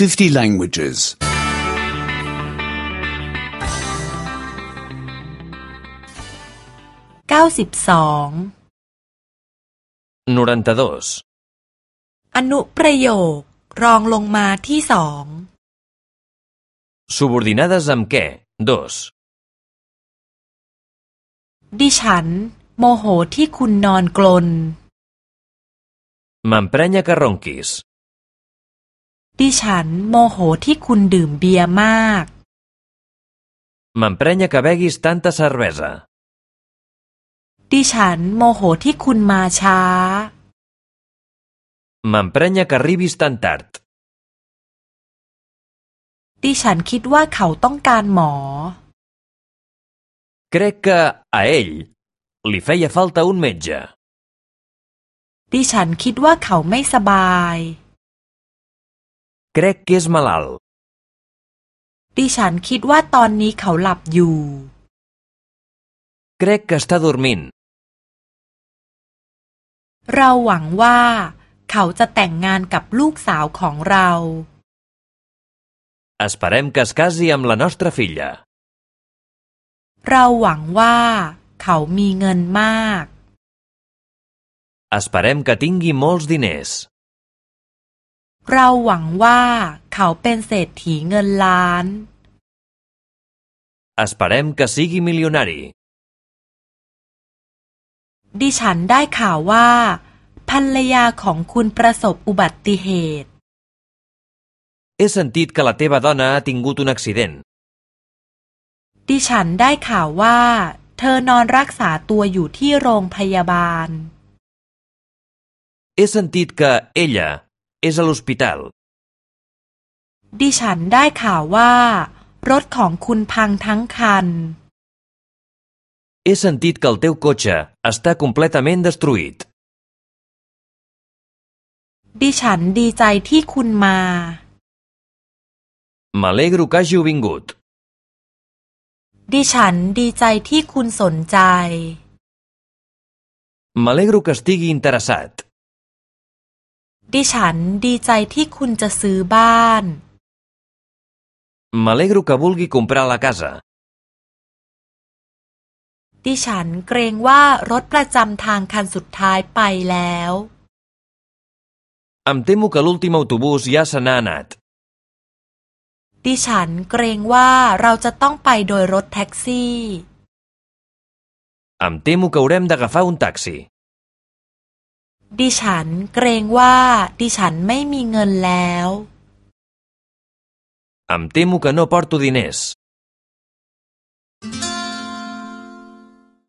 50 languages. 92 92. อนุประโยครองลงมาที่สอง Subordinades amb què? 2. ดิฉัน โมโหที่คุณนอนกลน M'emprenya que ronquis. ดิฉันโมโหที่คุณดื่มเบียร์มาก M'emprenya que beguis tanta cervesa. ดิฉันโมโหที่คุณมาช้า M'emprenya que arribis tan tard. ดิฉันคิดว่าเขาต้องการหมอ Crec que, a ell, li feia falta un metge. ดิฉันคิดว่าเขาไม่สบาย Crec que és malalt. ดิฉันคิดว่าตอนนี้เขาหลับอยู่ Crec que està dormint. เราหวังว่า เขาจะแต่งงานกับลูกสาวของเรา Esperem que es casi amb la nostra filla. เราหวังว่า เขามีเงินมาก Esperem que tingui molts diners. เราหวังว่าเขาเป็นเศรษฐีเงินล้าน Esperem que sigui milionari. ดิฉันได้ข่าวว่า ภรรยาของคุณประสบอุบัติเหตุ He sentit que la teva dona ha tingut un accident. ดิฉันได้ข่าวว่า เธอนอนรักษาตัวอยู่ที่โรงพยาบาล He sentit que ella és a l'hospital. ดิฉันได้ข่าวว่า รถของคุณพังทั้งคัน He sentit que el teu cotxe està completament destruït. ดิฉันดีใจที่คุณมา M'alegro que hàgiu vingut. ดิฉันดีใจที่คุณสนใจ M'alegro que estigui interessat. ดิฉันดีใจที่คุณจะซื้อบ้าน M'alegro que vulgui comprar la casa. ดิฉันเกรงว่ารถประจำทางคันสุดท้ายไปแล้ว Em temo que l'últim autobús ja se n'ha anat. ดิฉันเกรงว่าเราจะต้องไปโดยรถแท็กซี่ Em temo que haurem d'agafar un taxi. ดิฉันเกรงว่าดิฉันไม่มีเงินแล้ว Em temo que no porto diners.